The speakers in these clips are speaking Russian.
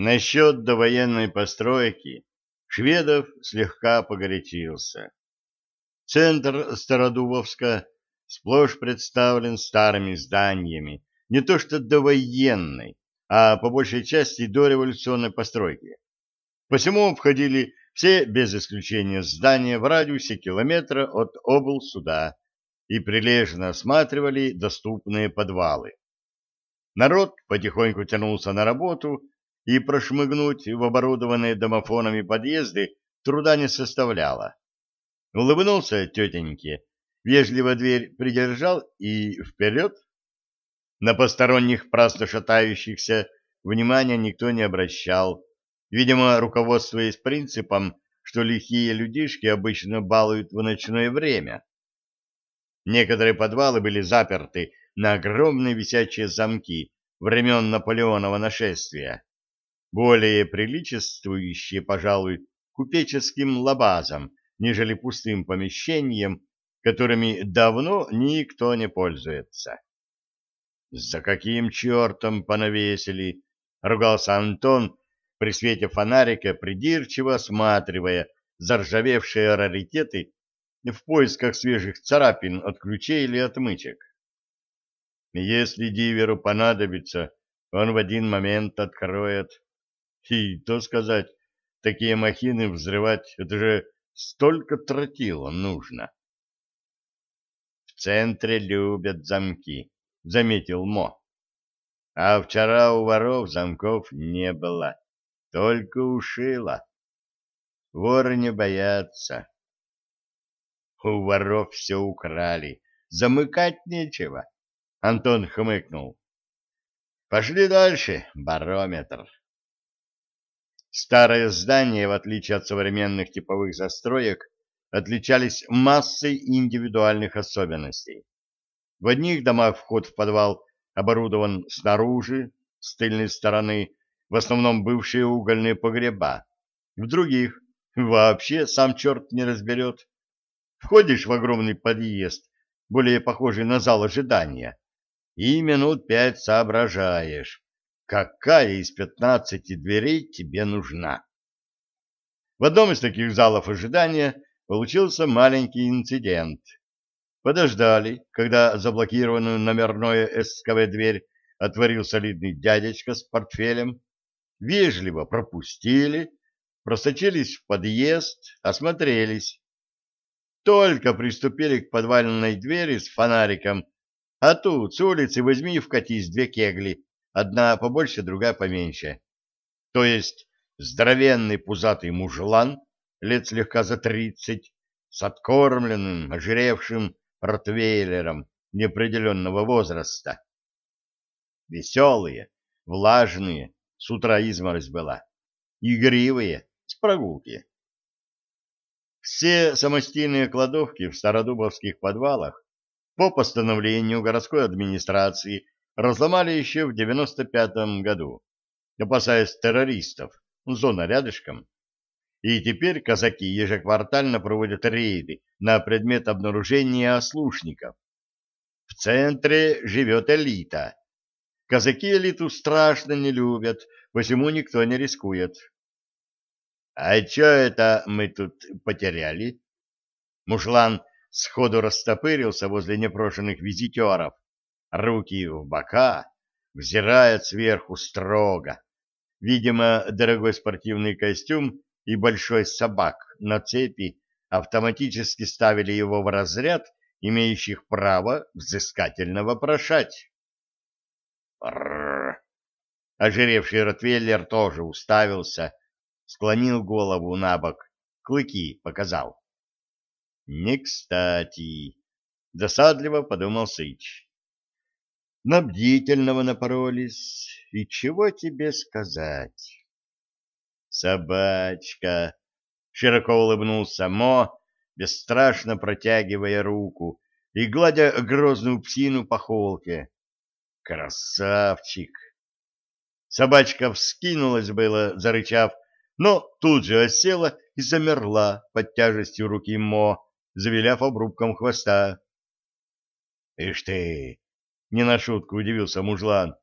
Насчет довоенной постройки Шведов слегка погорячился. Центр Стародубовска сплошь представлен старыми зданиями, не то что довоенной, а по большей части дореволюционной постройки. Посему обходили все без исключения здания в радиусе километра от облсуда и прилежно осматривали доступные подвалы. Народ потихоньку тянулся на работу, и прошмыгнуть в оборудованные домофонами подъезды труда не составляло. Улыбнулся тетеньке, вежливо дверь придержал и вперед. На посторонних праздно шатающихся внимания никто не обращал, видимо, руководствуясь принципом, что лихие людишки обычно балуют в ночное время. Некоторые подвалы были заперты на огромные висячие замки времен Наполеонова нашествия более приличествующие, пожалуй, купеческим лабазам, нежели пустым помещениям, которыми давно никто не пользуется. «За каким чертом понавесили?» — ругался Антон при свете фонарика, придирчиво осматривая заржавевшие раритеты в поисках свежих царапин от ключей или отмычек. «Если диверу понадобится, он в один момент откроет». И то сказать, такие махины взрывать, это же столько тротила нужно. В центре любят замки, заметил Мо. А вчера у воров замков не было, только ушило. Воры не боятся. У воров все украли, замыкать нечего. Антон хмыкнул. Пошли дальше, барометр. Старые здания, в отличие от современных типовых застроек, отличались массой индивидуальных особенностей. В одних домах вход в подвал оборудован снаружи, с тыльной стороны, в основном бывшие угольные погреба. В других вообще сам черт не разберет. Входишь в огромный подъезд, более похожий на зал ожидания, и минут пять соображаешь, какая из пятнадцати дверей тебе нужна. В одном из таких залов ожидания получился маленький инцидент. Подождали, когда заблокированную номерное СКВ дверь отворил солидный дядечка с портфелем, вежливо пропустили, просочились в подъезд, осмотрелись. Только приступили к подвальной двери с фонариком, а тут с улицы возьми и вкатись две кегли, одна побольше, другая поменьше. То есть здоровенный пузатый мужлан, лет слегка за тридцать, с откормленным, ожиревшим ротвейлером неопределенного возраста. Веселые, влажные, с утра изморозь была, игривые, с прогулки. Все самостийные кладовки в стародубовских подвалах по постановлению городской администрации разломали еще в 95-м году, опасаясь террористов, зона рядышком. И теперь казаки ежеквартально проводят рейды на предмет обнаружения ослушников. В центре живет элита. Казаки элиту страшно не любят, посему никто не рискует. «А что это мы тут потеряли?» Мушлан сходу растопырился возле непрошенных визитеров, руки в бока, взирает сверху строго. Видимо, дорогой спортивный костюм и большой собак на цепи автоматически ставили его в разряд имеющих право взыскательно вопрошать. Рррр. Ожиревший ротвейлер тоже уставился, склонил голову на бок, клыки показал. Не кстати, досадливо подумал Сыч на бдительного напоролись, и чего тебе сказать? Собачка! Широко улыбнулся Мо, бесстрашно протягивая руку и гладя грозную псину по холке. Красавчик! Собачка вскинулась было, зарычав, но тут же осела и замерла под тяжестью руки Мо, завиляв обрубком хвоста. — Ишь ты! Не на шутку удивился мужлан.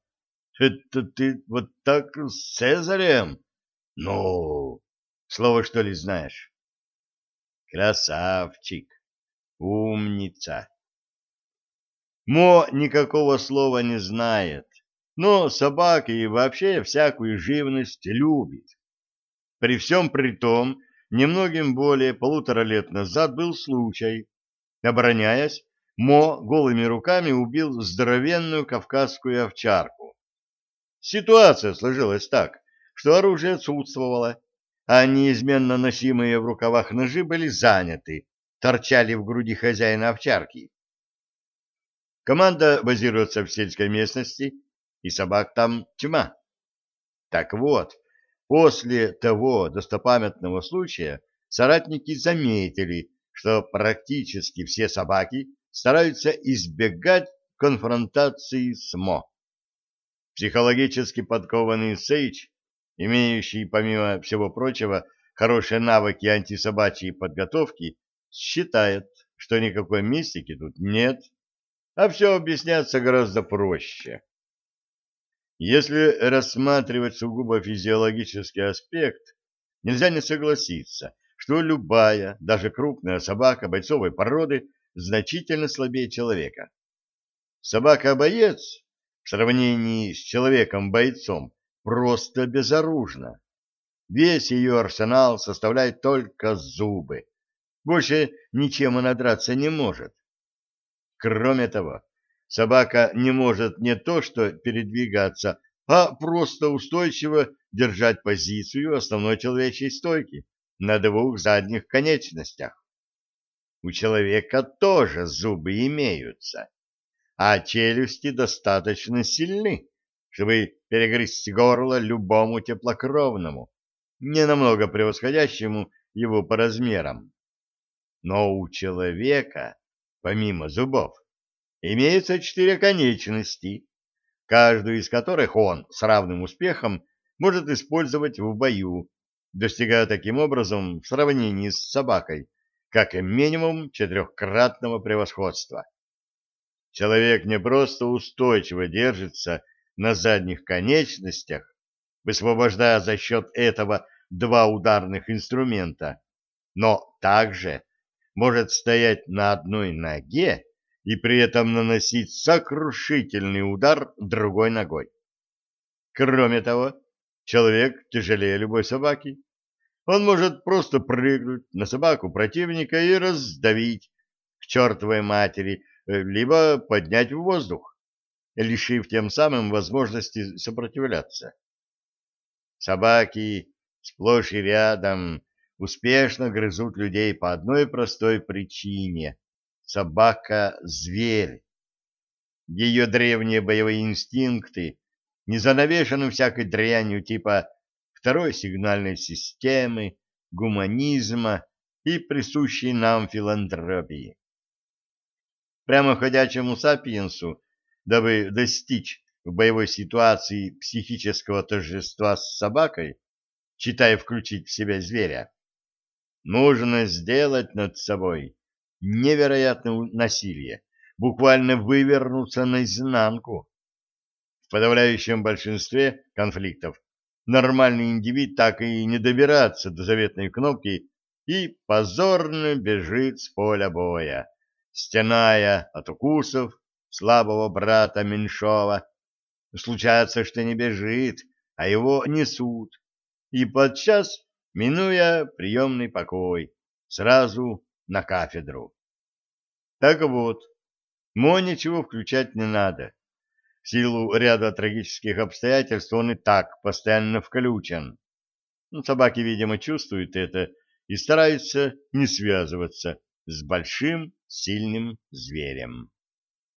Это ты вот так с Цезарем? Ну, слово что ли знаешь? Красавчик, умница. Мо никакого слова не знает, но собаки и вообще всякую живность любит. При всем при том, немногим более полутора лет назад был случай. Обороняясь, Мо голыми руками убил здоровенную кавказскую овчарку. Ситуация сложилась так, что оружие отсутствовало, а неизменно носимые в рукавах ножи были заняты, торчали в груди хозяина овчарки. Команда базируется в сельской местности, и собак там тьма. Так вот, после того достопамятного случая соратники заметили, что практически все собаки стараются избегать конфронтации с Мо. Психологически подкованный Сейдж, имеющий, помимо всего прочего, хорошие навыки антисобачьей подготовки, считает, что никакой мистики тут нет, а все объясняется гораздо проще. Если рассматривать сугубо физиологический аспект, нельзя не согласиться, что любая, даже крупная собака бойцовой породы значительно слабее человека. Собака-боец в сравнении с человеком-бойцом просто безоружна. Весь ее арсенал составляет только зубы. Больше ничем она драться не может. Кроме того, собака не может не то что передвигаться, а просто устойчиво держать позицию основной человечьей стойки на двух задних конечностях. У человека тоже зубы имеются, а челюсти достаточно сильны, чтобы перегрызть горло любому теплокровному, не намного превосходящему его по размерам. Но у человека помимо зубов, имеются четыре конечности, каждую из которых он с равным успехом может использовать в бою, достигая таким образом в сравнении с собакой как минимум четырехкратного превосходства. Человек не просто устойчиво держится на задних конечностях, высвобождая за счет этого два ударных инструмента, но также может стоять на одной ноге и при этом наносить сокрушительный удар другой ногой. Кроме того, человек тяжелее любой собаки. Он может просто прыгнуть на собаку противника и раздавить к чертовой матери, э, либо поднять в воздух, лишив тем самым возможности сопротивляться. Собаки сплошь и рядом успешно грызут людей по одной простой причине — собака — зверь. Ее древние боевые инстинкты не занавешены всякой дрянью типа второй сигнальной системы, гуманизма и присущей нам филантропии. Прямо ходячему сапиенсу, дабы достичь в боевой ситуации психического торжества с собакой, читая включить в себя зверя, Нужно сделать над собой невероятное насилие, буквально вывернуться наизнанку. В подавляющем большинстве конфликтов нормальный индивид так и не добирается до заветной кнопки и позорно бежит с поля боя, стеная от укусов слабого брата Меньшова. Случается, что не бежит, а его несут, и подчас минуя приемный покой, сразу на кафедру. Так вот, Мо ничего включать не надо. Силу ряда трагических обстоятельств он и так постоянно включен. Ну, собаки, видимо, чувствуют это и стараются не связываться с большим сильным зверем.